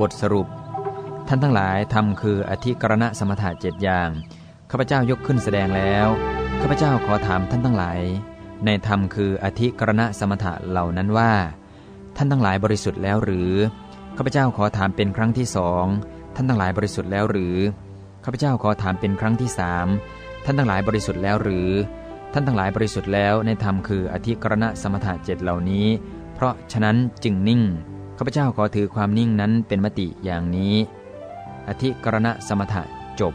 บทสรุป ท่านทั้งหลายทำคืออธิกรณะสมถะเจ็ดอย่าง ข้าพเจ้ายกขึ้นแสดงแล้ว ข้าพเจ้าขอถามท่านทั้งหลาย ในธรรมคืออธิกรณะสมถะเหล่านั้นว่า ท่านทั้งหลายบริสุทธิ์แล้วหรือ ข้าพเจ้าขอถามเป็นครั้งที่สอง ท่านทั้งหลายบริสุทธิ์แล้วหรือ ข้าพเจ้าขอถามเป็นครั้งที่สามท่านทั้งหลายบริสุทธิ์แล้วหรือ ท่านทั้งหลายบริสุทธิ์แล้วในธรรมคืออธิกรณะสมถะเจ็ดเหล่านี้ เพราะฉะนั้นจึงนิ่ง ข้าพเจ้าขอถือความนิ่งนั้นเป็นมติอย่างนี้ อธิกรณะสมถะจบ